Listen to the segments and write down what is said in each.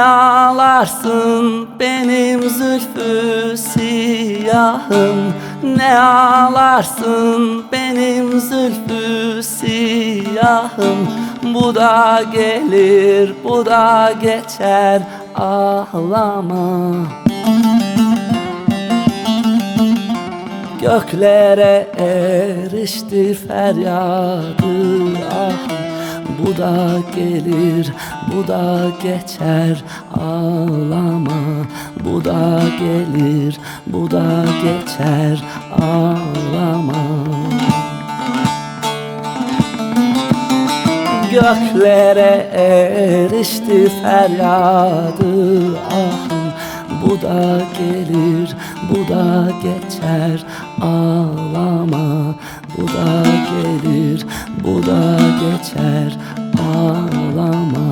ağlarsın benim zülfü siyahım. Ne ağlarsın benim zülfü siyahım. Bu da gelir bu da geçer ağlama. Göklere erişti feryadı ah Bu da gelir, bu da geçer ağlama. Bu da gelir, bu da geçer ağlama. Göklere erişti feryadı ah bu da gelir, bu da geçer ağlama. Bu da gelir, bu da geçer ağlama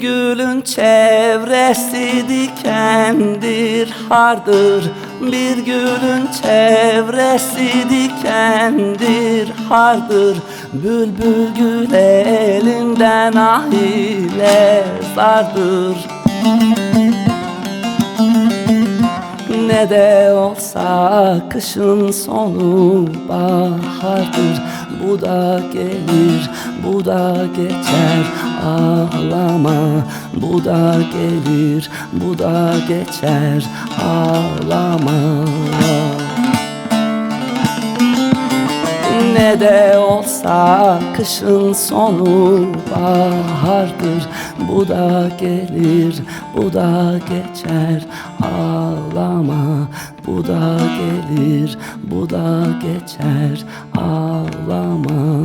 gülün çevresi dikendir hardır. Bir gülün çevresi dikendir hardır. Bülbül gül elinden ah ile zardır. Ne de olsa kışın sonu bahardır. Bu da gelir, bu da geçer ağlama. Bu da gelir, bu da geçer. Ağlama. Ne de olsa kışın sonu bahardır. Bu da gelir, bu da geçer. Ağlama. Bu da gelir, bu da geçer. Ağlama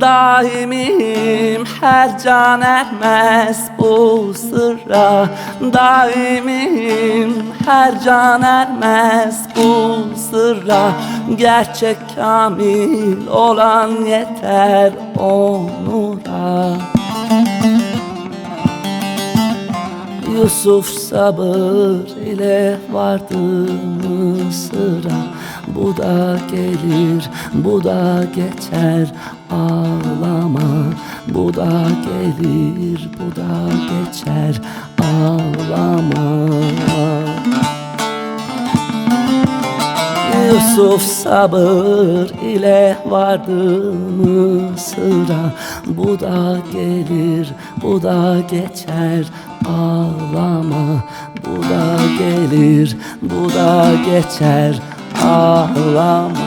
Daimim her can ermez bu sırra Daimim her can ermez bu sırra Gerçek kamil olan yeter onura. Yusuf sabır ile vardı Mısır'a Bu da gelir, bu da geçer ağlama. Bu da gelir, bu da geçer ağlama. Yusuf sabır ile vardı Mısır'a Bu da gelir, bu da geçer ağlama. Bu da gelir, bu da geçer ağlama